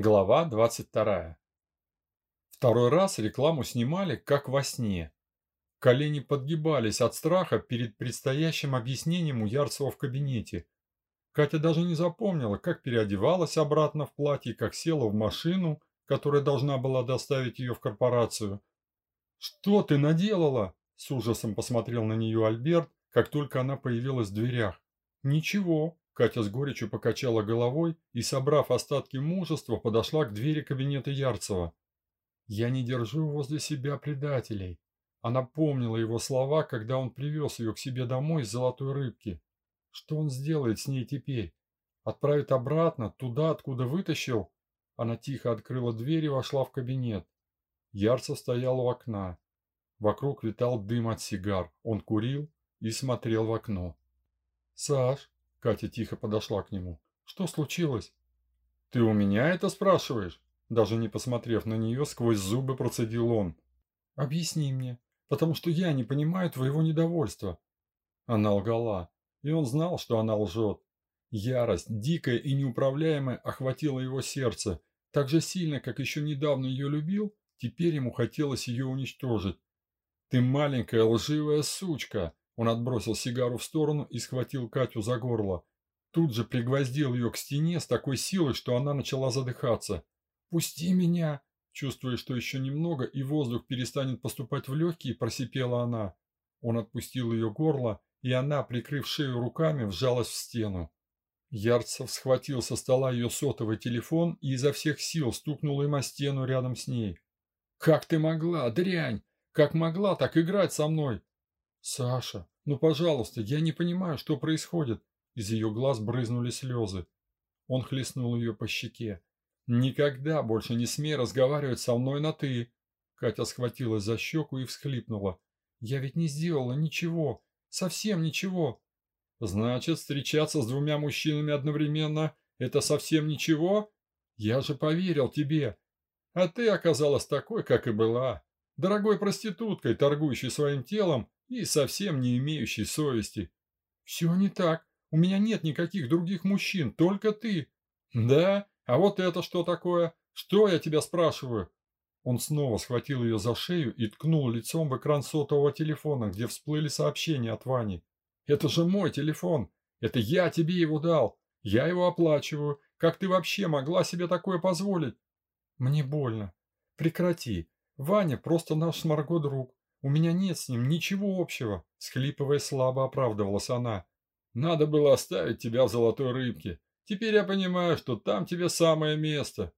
Глава 22. Второй раз рекламу снимали, как во сне. Колени подгибались от страха перед предстоящим объяснением у Ярцева в кабинете. Катя даже не запомнила, как переодевалась обратно в платье, как села в машину, которая должна была доставить ее в корпорацию. «Что ты наделала?» – с ужасом посмотрел на нее Альберт, как только она появилась в дверях. «Ничего», Катя с горечью покачала головой и, собрав остатки мужества, подошла к двери кабинета Ярцева. «Я не держу возле себя предателей». Она помнила его слова, когда он привез ее к себе домой из золотой рыбки. Что он сделает с ней теперь? Отправит обратно, туда, откуда вытащил? Она тихо открыла дверь и вошла в кабинет. Ярцев стоял у окна. Вокруг витал дым от сигар. Он курил и смотрел в окно. «Саш, Катя тихо подошла к нему. «Что случилось?» «Ты у меня это спрашиваешь?» Даже не посмотрев на нее, сквозь зубы процедил он. «Объясни мне, потому что я не понимаю твоего недовольства». Она лгала, и он знал, что она лжет. Ярость, дикая и неуправляемая, охватила его сердце. Так же сильно, как еще недавно ее любил, теперь ему хотелось ее уничтожить. «Ты маленькая лживая сучка!» Он отбросил сигару в сторону и схватил Катю за горло. Тут же пригвоздил ее к стене с такой силой, что она начала задыхаться. «Пусти меня!» Чувствуя, что еще немного и воздух перестанет поступать в легкие, просипела она. Он отпустил ее горло, и она, прикрыв шею руками, вжалась в стену. Ярцев схватил со стола ее сотовый телефон и изо всех сил стукнул им о стену рядом с ней. «Как ты могла, дрянь? Как могла так играть со мной? «Саша, ну, пожалуйста, я не понимаю, что происходит». Из ее глаз брызнули слезы. Он хлестнул ее по щеке. «Никогда больше не смей разговаривать со мной на «ты». Катя схватилась за щеку и всхлипнула. «Я ведь не сделала ничего. Совсем ничего». «Значит, встречаться с двумя мужчинами одновременно – это совсем ничего? Я же поверил тебе. А ты оказалась такой, как и была. Дорогой проституткой, торгующей своим телом и совсем не имеющий совести. «Все не так. У меня нет никаких других мужчин, только ты». «Да? А вот это что такое? Что я тебя спрашиваю?» Он снова схватил ее за шею и ткнул лицом в экран сотового телефона, где всплыли сообщения от Вани. «Это же мой телефон. Это я тебе его дал. Я его оплачиваю. Как ты вообще могла себе такое позволить?» «Мне больно. Прекрати. Ваня просто наш с Марго друг. У меня нет с ним ничего общего, схлипывая слабо оправдывалась она. Надо было оставить тебя в золотой рыбке. Теперь я понимаю, что там тебе самое место.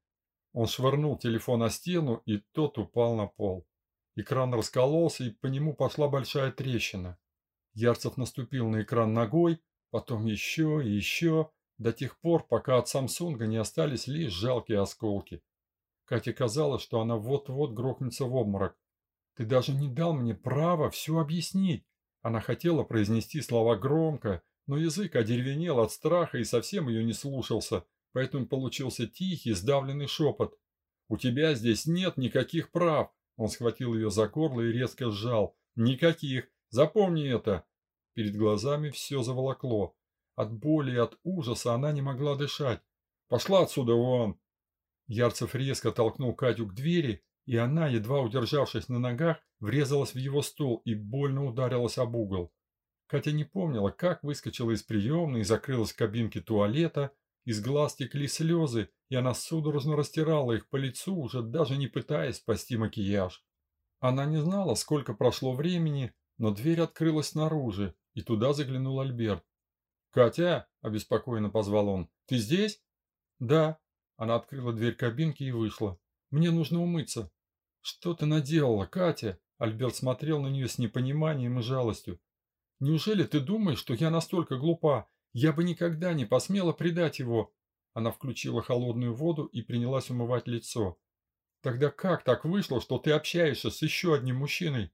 Он швырнул телефон на стену, и тот упал на пол. Экран раскололся, и по нему пошла большая трещина. Ярцев наступил на экран ногой, потом еще и еще, до тех пор, пока от Самсунга не остались лишь жалкие осколки. Кате казалось, что она вот-вот грохнется в обморок. Ты даже не дал мне права все объяснить. Она хотела произнести слова громко, но язык одеревенел от страха и совсем ее не слушался, поэтому получился тихий, сдавленный шепот. «У тебя здесь нет никаких прав!» Он схватил ее за горло и резко сжал. «Никаких! Запомни это!» Перед глазами все заволокло. От боли и от ужаса она не могла дышать. «Пошла отсюда вон!» Ярцев резко толкнул Катю к двери, и она, едва удержавшись на ногах, врезалась в его стол и больно ударилась об угол. Катя не помнила, как выскочила из приемной и закрылась в кабинке туалета, из глаз текли слезы, и она судорожно растирала их по лицу, уже даже не пытаясь спасти макияж. Она не знала, сколько прошло времени, но дверь открылась снаружи, и туда заглянул Альберт. «Катя!» – обеспокоенно позвал он. «Ты здесь?» «Да». Она открыла дверь кабинки и вышла. «Мне нужно умыться». «Что ты наделала, Катя?» Альберт смотрел на нее с непониманием и жалостью. «Неужели ты думаешь, что я настолько глупа? Я бы никогда не посмела предать его!» Она включила холодную воду и принялась умывать лицо. «Тогда как так вышло, что ты общаешься с еще одним мужчиной?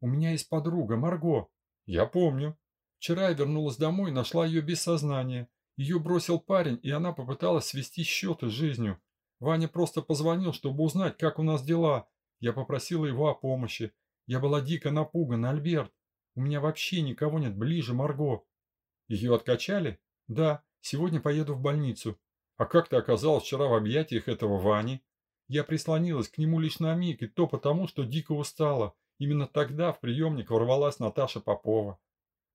У меня есть подруга, Марго». «Я помню. Вчера я вернулась домой и нашла ее без сознания. Ее бросил парень, и она попыталась свести счеты с жизнью. Ваня просто позвонил, чтобы узнать, как у нас дела, я попросила его о помощи. Я была дико напугана, Альберт. У меня вообще никого нет ближе Марго. Ее откачали? Да, сегодня поеду в больницу. А как ты оказалась вчера в объятиях этого Вани? Я прислонилась к нему лишь на миг, и то потому, что дико устала. Именно тогда в приемник ворвалась Наташа Попова.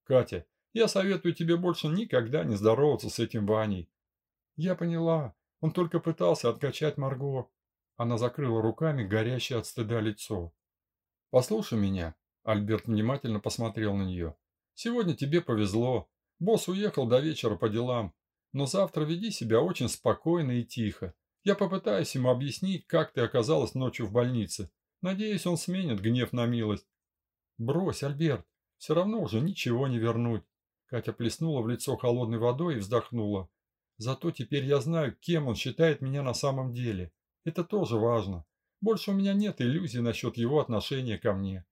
Катя, я советую тебе больше никогда не здороваться с этим Ваней. Я поняла. Он только пытался откачать Марго. Она закрыла руками горящее от стыда лицо. «Послушай меня», – Альберт внимательно посмотрел на нее. «Сегодня тебе повезло. Босс уехал до вечера по делам. Но завтра веди себя очень спокойно и тихо. Я попытаюсь ему объяснить, как ты оказалась ночью в больнице. Надеюсь, он сменит гнев на милость». «Брось, Альберт, все равно уже ничего не вернуть». Катя плеснула в лицо холодной водой и вздохнула. «Зато теперь я знаю, кем он считает меня на самом деле. Это тоже важно. Больше у меня нет иллюзий насчет его отношения ко мне.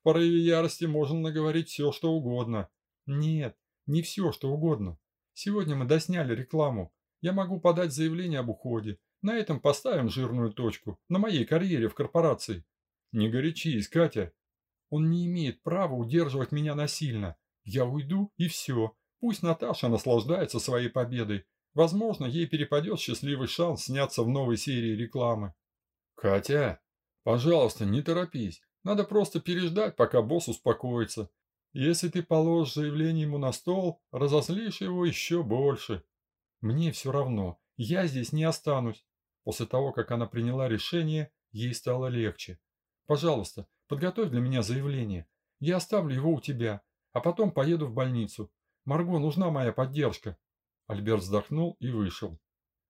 В порыве ярости можно наговорить все, что угодно. Нет, не все, что угодно. Сегодня мы досняли рекламу. Я могу подать заявление об уходе. На этом поставим жирную точку. На моей карьере в корпорации. Не горячись, Катя. Он не имеет права удерживать меня насильно. Я уйду и все. Пусть Наташа наслаждается своей победой. Возможно, ей перепадет счастливый шанс сняться в новой серии рекламы. Катя, пожалуйста, не торопись. Надо просто переждать, пока босс успокоится. Если ты положишь заявление ему на стол, разозлишь его еще больше. Мне все равно, я здесь не останусь. После того, как она приняла решение, ей стало легче. Пожалуйста, подготовь для меня заявление. Я оставлю его у тебя, а потом поеду в больницу. Марго, нужна моя поддержка. Альберт вздохнул и вышел.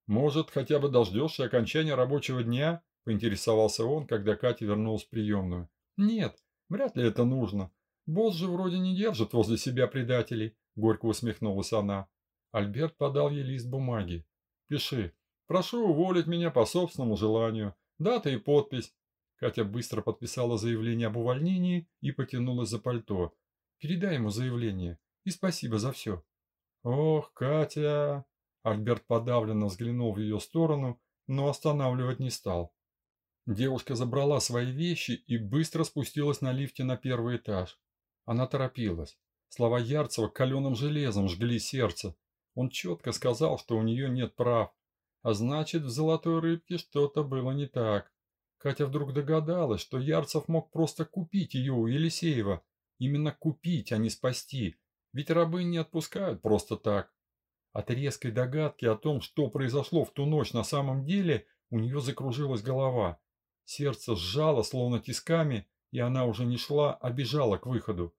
«Может, хотя бы дождешься окончания рабочего дня?» – поинтересовался он, когда Катя вернулась в приемную. «Нет, вряд ли это нужно. Босс же вроде не держит возле себя предателей», – горько усмехнулась она. Альберт подал ей лист бумаги. «Пиши. Прошу уволить меня по собственному желанию. Дата и подпись». Катя быстро подписала заявление об увольнении и потянулась за пальто. «Передай ему заявление. И спасибо за все». «Ох, Катя!» Альберт подавленно взглянул в ее сторону, но останавливать не стал. Девушка забрала свои вещи и быстро спустилась на лифте на первый этаж. Она торопилась. Слова Ярцева каленым железом жгли сердце. Он четко сказал, что у нее нет прав. А значит, в «Золотой рыбке» что-то было не так. Катя вдруг догадалась, что Ярцев мог просто купить ее у Елисеева. Именно купить, а не спасти. Ведь рабы не отпускают просто так. От резкой догадки о том, что произошло в ту ночь на самом деле, у нее закружилась голова. Сердце сжало, словно тисками, и она уже не шла, а бежала к выходу.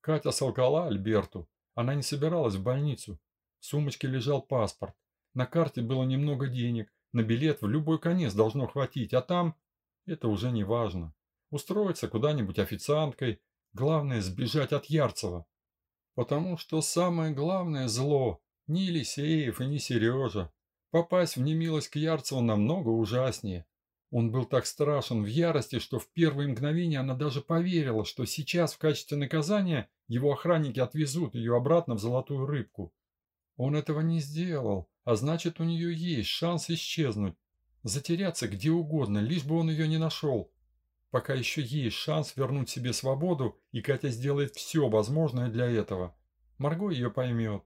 Катя солгала Альберту. Она не собиралась в больницу. В сумочке лежал паспорт. На карте было немного денег. На билет в любой конец должно хватить, а там... Это уже не важно. Устроиться куда-нибудь официанткой. Главное сбежать от Ярцева. Потому что самое главное зло – не Елисеев и не Сережа. Попасть в немилость к Ярцеву намного ужаснее. Он был так страшен в ярости, что в первые мгновения она даже поверила, что сейчас в качестве наказания его охранники отвезут ее обратно в золотую рыбку. Он этого не сделал, а значит у нее есть шанс исчезнуть, затеряться где угодно, лишь бы он ее не нашел. Пока еще есть шанс вернуть себе свободу, и Катя сделает все возможное для этого. Марго ее поймет.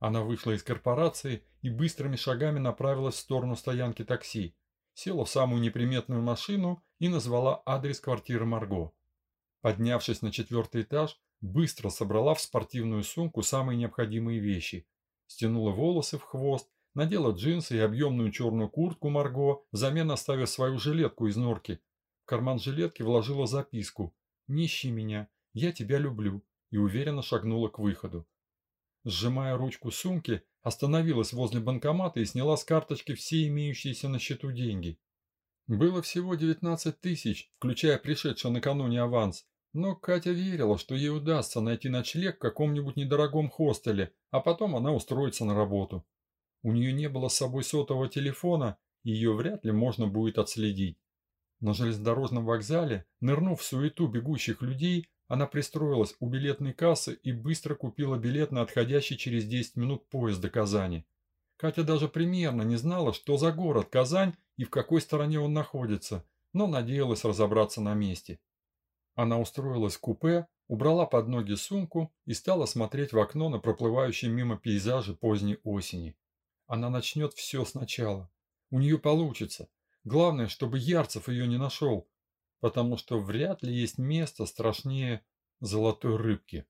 Она вышла из корпорации и быстрыми шагами направилась в сторону стоянки такси. Села в самую неприметную машину и назвала адрес квартиры Марго. Поднявшись на четвертый этаж, быстро собрала в спортивную сумку самые необходимые вещи. Стянула волосы в хвост, надела джинсы и объемную черную куртку Марго, взамен оставив свою жилетку из норки, в карман жилетки вложила записку «Не ищи меня, я тебя люблю» и уверенно шагнула к выходу. Сжимая ручку сумки, остановилась возле банкомата и сняла с карточки все имеющиеся на счету деньги. Было всего 19 тысяч, включая пришедший накануне аванс, но Катя верила, что ей удастся найти ночлег в каком-нибудь недорогом хостеле, а потом она устроится на работу. У нее не было с собой сотового телефона, и ее вряд ли можно будет отследить. На железнодорожном вокзале, нырнув в суету бегущих людей, она пристроилась у билетной кассы и быстро купила билет на отходящий через 10 минут поезд до Казани. Катя даже примерно не знала, что за город Казань и в какой стороне он находится, но надеялась разобраться на месте. Она устроилась в купе, убрала под ноги сумку и стала смотреть в окно на проплывающие мимо пейзажи поздней осени. Она начнет все сначала. У нее получится. Главное, чтобы Ярцев ее не нашел, потому что вряд ли есть место страшнее золотой рыбки.